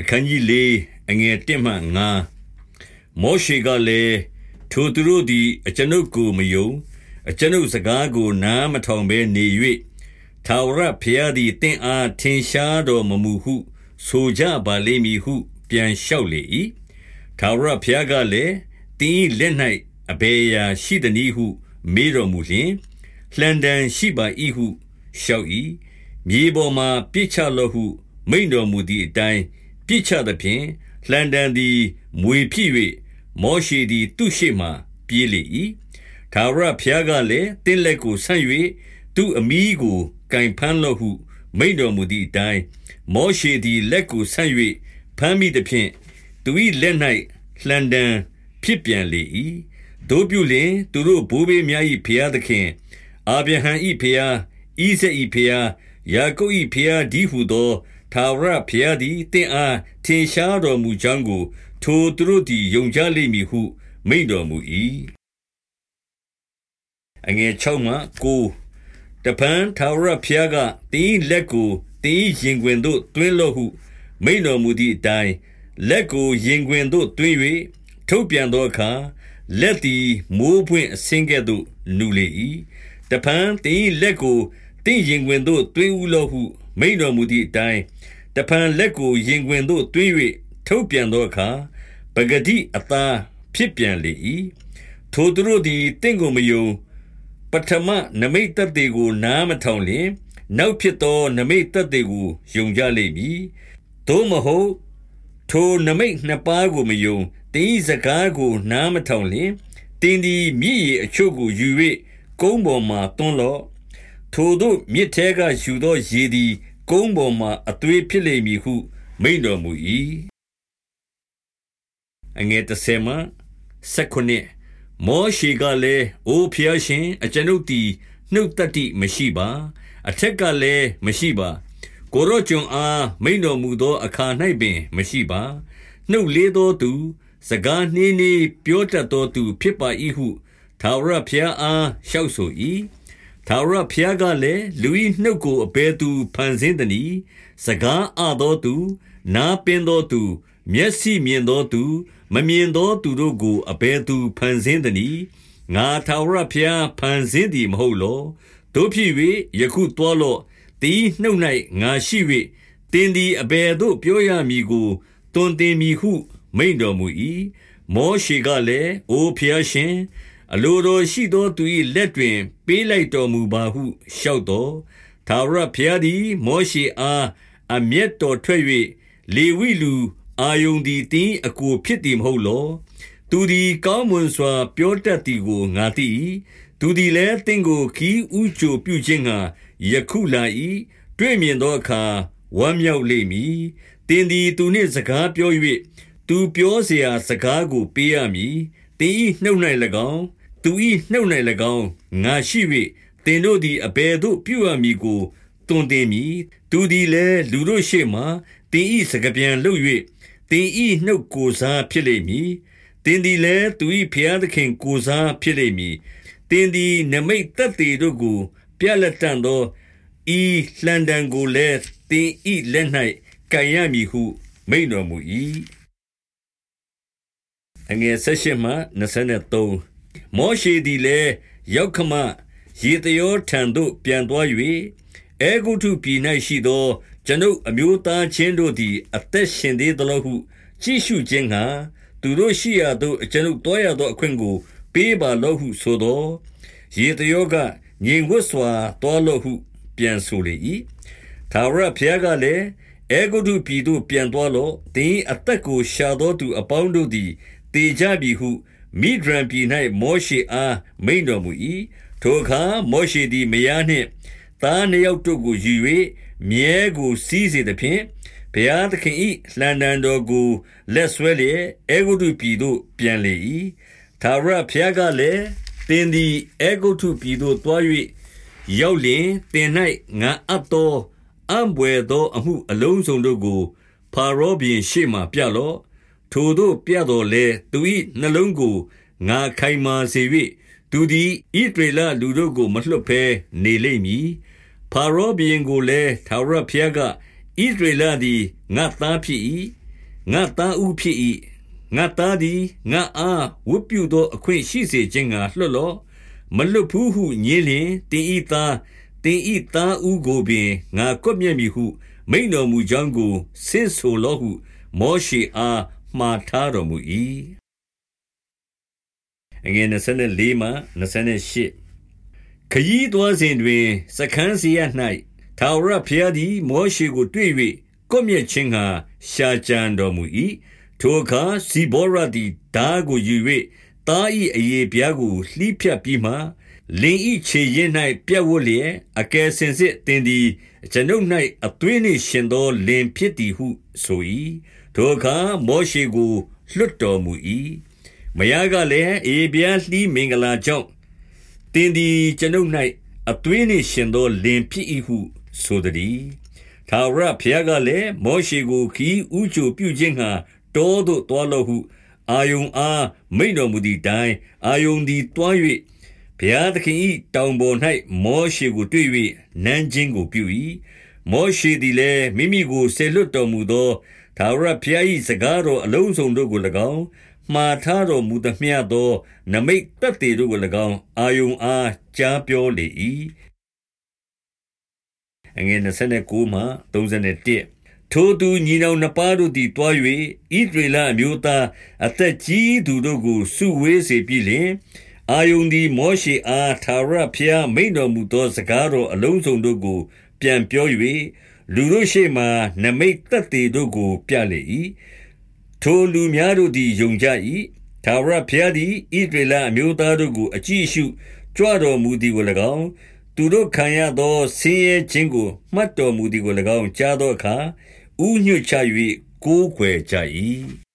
အခန်းကြီး၄အငယ်1မှ5မောရှေကလည်းထိုသူတို့သည်အကျွန်ုပ်ကိုမယုံအကျွန်ုပ်စကားကိုနားမထောင်ဘဲနေ၍ထာဝရဘုရားသည်တင့်အားထင်ရှားတော်မမူဟု ဆိုကြပါလိမ့်မည်ဟု ပြန်လျှောက်လေ၏ထာဝရဘုရားကလည်းတင်းလက်၌အဘေရာရှိသည်နည်းဟု မေးတော်မူလျှင်လှန်တန်ရှိပါ၏ဟုလျှောက်၏မြေပေါ်မှပြစ်ချလော့ဟု မိန်တော်မူသည့်အတိုင်း ပြစ်ချသဖြင့်လှန်တန်သည်မွေဖြစ်၍မောရှေသည် သူ့ရှေ့မှပြေးလေ၏ထာဝရဘုရားကလည်းတင်းလက်ကိုဆန့်၍သူ့အမိကိုကင်ဖမ်းလော့ဟု မိန်တော်မူသည့်အတိုင်းမောရှေသည်လက်ကိုဆန့်၍ဖမ်းမိသဖြင့်သူ၏လက်၌လှန်တံဖြစ်ပြန်လေ၏တို့ပြုလင် သူတို့ဘိုးဘေးများ၏ဖျားသခင်အာဗြဟံ၏ဖျားဣဇက်၏ဖျားယာကုပ်၏ဖျားဒီဟုသော ထာဝရဘုရားသည်တင့်အားထင်ရှားတော်မူကြောင်းကို ထိုသူတို့သည်ယုံကြလိမ့်မည်ဟု မိန့်တော်မူ၏အငယ်6မှ9တပန်ထာဝရဘုရားကတင်းလက်ကိုတင်းရင်ခွင်သို့တွင်းလော့ဟု မိန့်တော်မူသည့်အတိုင်းလက်ကိုရင်ခွင်သို့တွင်း၍ထုတ်ပြန်သောအခါလက်သည်မိုးပွင့်အစင်းကဲ့သို့နူလေ၏တပန်တင်းလက်ကိုတင်းရင်ခွင်သို့တွင်းဦးလော့ဟု မိန့်တော်မူသည့်အတိုင်းတဖန်လက်ကိုရင်ခွင်သို့တွင်း၍ထုတ်ပြန်သောအခါပဂတိအသားဖြစ်ပြန်လေ၏ထိုသူတို့သည်တင့်ကိုမယုံပထမနမိတ်သက်တွေကို နားမထောင်လျင်နောက်ဖြစ်သော နမိတ်သက်တွေကိုယုံကြလိမ့်မည်သို့မဟုတ်ထိုနမိတ်နှစ်ပါးကိုမယုံတင်းစကားကို နားမထောင်လျင်တင်းဒီမြည်ရအချို့ကိုယူ၍ကုန်းပေါ်မှတွန်းလော့ ထိုတို့မြစ်ထဲကယူသောရေသည် ကုန်းပေါ်မှအသွေးဖြစ်လိမ့်မည်ဟု မိန့်တော်မူ၏အငယ်30မှ19မောရှေကလည်းအိုဖျားရှင်အကျွန်ုပ်သည်နှုတ်တတ္တိမရှိပါ အထက်ကလည်းမရှိပါ ကိုရော့ကျွန်အားမိန်တော်မူသောအခါ၌ပင်မရှိပါနှုတ်လေးသောသူ စကားနှင်းနှီးပြောတတ်သောသူ ဖြစ်ပါ၏ဟုသာဝရဘုရားအားလျှောက်ဆို၏ ထာဝရဘုရားကလည်းလူ၏နှုတ်ကိုအဘယ်သူဖန်ဆင်းသနည်းစကားအသောသူနားပင်သောသူမျက်စိမြင်သောသူ မမြင်သောသူတို့ကိုအဘယ်သူဖန်ဆင်းသနည်းငါထာဝရဘုရားဖန်ဆင်းသည်မဟုတ်လောတို့ဖြစ်၍ယခုတွားလော့တင်းနှုတ်၌ငါရှိ၍တင်းသည်အဘယ်သို့ပြောရမည်ကိုတွင်တင်မည်ဟု မိန်တော်မူ၏မောရှေကလည်းအိုဖျားရှင် အလိုတော်ရှိသောသူ၏လက်တွင် ပေးလိုက်တော်မူပါဟုလျှောက်သောထာဝရဘုရားသည် မောရှေအားအမျက်တော်ထွက်၍လေဝိလူ အာယုန်သည်တင်းအကိုဖြစ်သည်မဟုတ်လောသူသည်ကောင်းမွန်စွာ ပြောတတ်သည်ကိုငါသိ၏သူသည်လည်းတင့်ကိုခီးဥချိုပြုခြင်းငှာယခုလာ၏တွေ့မြင်သောအခါဝမ်းမြောက်လိမ့်မည်တင်းသည်သူနှင့်စကားပြော၍သူပြောเสียစကားကိုပေးရမည် တင်း၏နှုတ်၌၎င်း သူ၏နှုတ်၌၎င်း ငါရှိ၍သင်တို့သည် အဘယ်သို့ပြုရမည်ကိုတွင်တင်မည် သူသည်လည်း လူတို့ရှေ့မှသင်၏စကားပြန်လုပ်၍သင်၏နှုတ်ကိုစားဖြစ်လိမ့်မည် သင်သည်လည်း သူ၏ဖျားသခင်ကိုစားဖြစ်လိမ့်မည် သင်သည်နမိတ်သက်သေတို့ကို ပြလက်တန်သော ဤလှန်တံကိုလည်း သင်၏လက်၌ကံရမည်ဟု မိန်တော်မူ၏ အငယ်၁၈မှ23မောရှေသည်လည်းရောက်ခမရေတယောထံသို့ပြန်သွား၍အဲဂုတုပြည်၌ရှိသော ကျွန်ုပ်အမျိုးသားချင်းတို့သည် အသက်ရှင်သေးသလောဟု ကြည့်ရှုခြင်းငှာသူတို့ရှိရာသို့ကျွန်ုပ်တောရသောအခွင့်ကို ပေးပါလောဟုဆိုသောရေတယောကငြိမ်ဝတ်စွာတောလောဟု ပြန်ဆိုလေ၏သာဝရဘုရားကလည်းအဲဂုတုပြည်သို့ပြန်သွားလော့တင်းအသက်ကိုရှာသောသူအပေါင်းတို့သည် တေကြပြီဟုမိဒရန်ပြည်၌မောရှေအားမိန်တော်မူ၏ထိုအခါမောရှေသည်မယားနှင့်သားနှစ်ယောက်တို့ကိုယူ၍မြဲကိုစီးစေသဖြင့်ဘုရားသခင်၏လှံတံတော်ကိုလက်ဆွဲလျက်အေဂုတုပြည်သို့ပြန်လေ၏သာရဘုရားကလည်းတင်းသည်အေဂုတုပြည်သို့တွား၍ရောက်လျင်တင်၌ငါအပ်သောအံပွေသောအမှုအလုံးစုံတို့ကိုဖာရောဘင်ရှေ့မှပြလော့ ထိုသို့ပြတော်လဲသူ၏နှလုံးကိုငါခိုင်မာစေ၍သူသည်ဣဒရေလလူတို့ကိုမလွတ်ဘဲနေလိမ့်မည်ဖာရောဘီရင်ကိုလည်းသာရဖျားကဣဒရေလသည်ငါသားဖြစ်၏ငါသားဥဖြစ်၏ငါသားသည်ငါအားဝတ်ပြုသောအခွင့်ရှိစေခြင်းငှာလွတ်လော့မလွတ်ဘူးဟုညင်းလျင်တင်ဤသားတင်ဤသားဥကိုပင်ငါကွပ်မျက်မည်ဟု မိန်တော်မူကြောင်းကိုဆင့်ဆိုလော့ဟု မောရှေအား မှားထားတော်မူ၏အငယ်24မှ28ခရီးသွားစဉ်တွင် စခန်းစီရ၌ထာဝရဘုရားသည် မောရှေကိုတွေ့၍ကွပ်မျက်ခြင်းငှာရှာကြံတော်မူ၏ထိုအခါဇိဘောရသည်ဓာကိုယူ၍သား၏အယေပြားကိုလှီးဖြတ်ပြီးမှ လင်၏ခြေရင်း၌ပြတ်ဝတ်လျက်အကယ်စင်စစ်တင်သည်ကျွန်ုပ်၌အသွေးနှင့်ရှင်သောလင်ဖြစ်သည်ဟုဆို၏ထိုအခါမောရှေကိုလွတ်တော်မူ၏မယားကလည်းအေပြားလှီးမင်္ဂလာကြောင့်တင်သည်ကျွန်ုပ်၌အသွေးနှင့်ရှင်သောလင်ဖြစ်၏ဟုဆိုသည်ထာဝရဘုရားကလည်းမောရှေကိုခီးဥချိုပြုခြင်းငှာတောသို့သွားလော့ဟု အာယုန်အားမိန်တော်မူသည့်တိုင်အာယုန်သည်တွား၍ ဘုရားသခင်၏တောင်ပေါ်၌မောရှေကိုတွေ့၍နမ်းခြင်းကိုပြု၏မောရှေသည်လည်းမိမိကိုဆေလွတ်တော်မူသောသာရဘုရား၏စကားတော်အလုံးစုံတို့ကို၎င်းမှားထားတော်မူသမျှသော နမိတ်သက်သေတို့ကို၎င်းအာယုန်အားကြားပြောလေ၏အငယ်29မှ31ထိုသူညီနောင်နှစ်ပါးတို့သည်တွား၍ဣဒရေလအမျိုးသားအသက်ကြီးသူတို့ကိုစုဝေးစေပြီးလျှင် အာယုန်သည် မောရှေအားသာရဖျား မိန်တော်မူသော စကားတော်အလုံးစုံတို့ကို ပြန်ပြော၍လူတို့ရှေ့မှနမိတ်သက်သေတို့ကို ပြလေ၏ထိုလူများတို့သည် ယုံကြ၏သာရဖျားသည်ဣဒရေလအမျိုးသားတို့ကို အကြည့်ရှု ကြွတော်မူသည်ကို၎င်း သူတို့ခံရသော ဆင်းရဲခြင်းကို မှတ်တော်မူသည်ကို၎င်း ကြားသောအခါဥညွှတ်ချ၍ကိုးကွယ်ကြ၏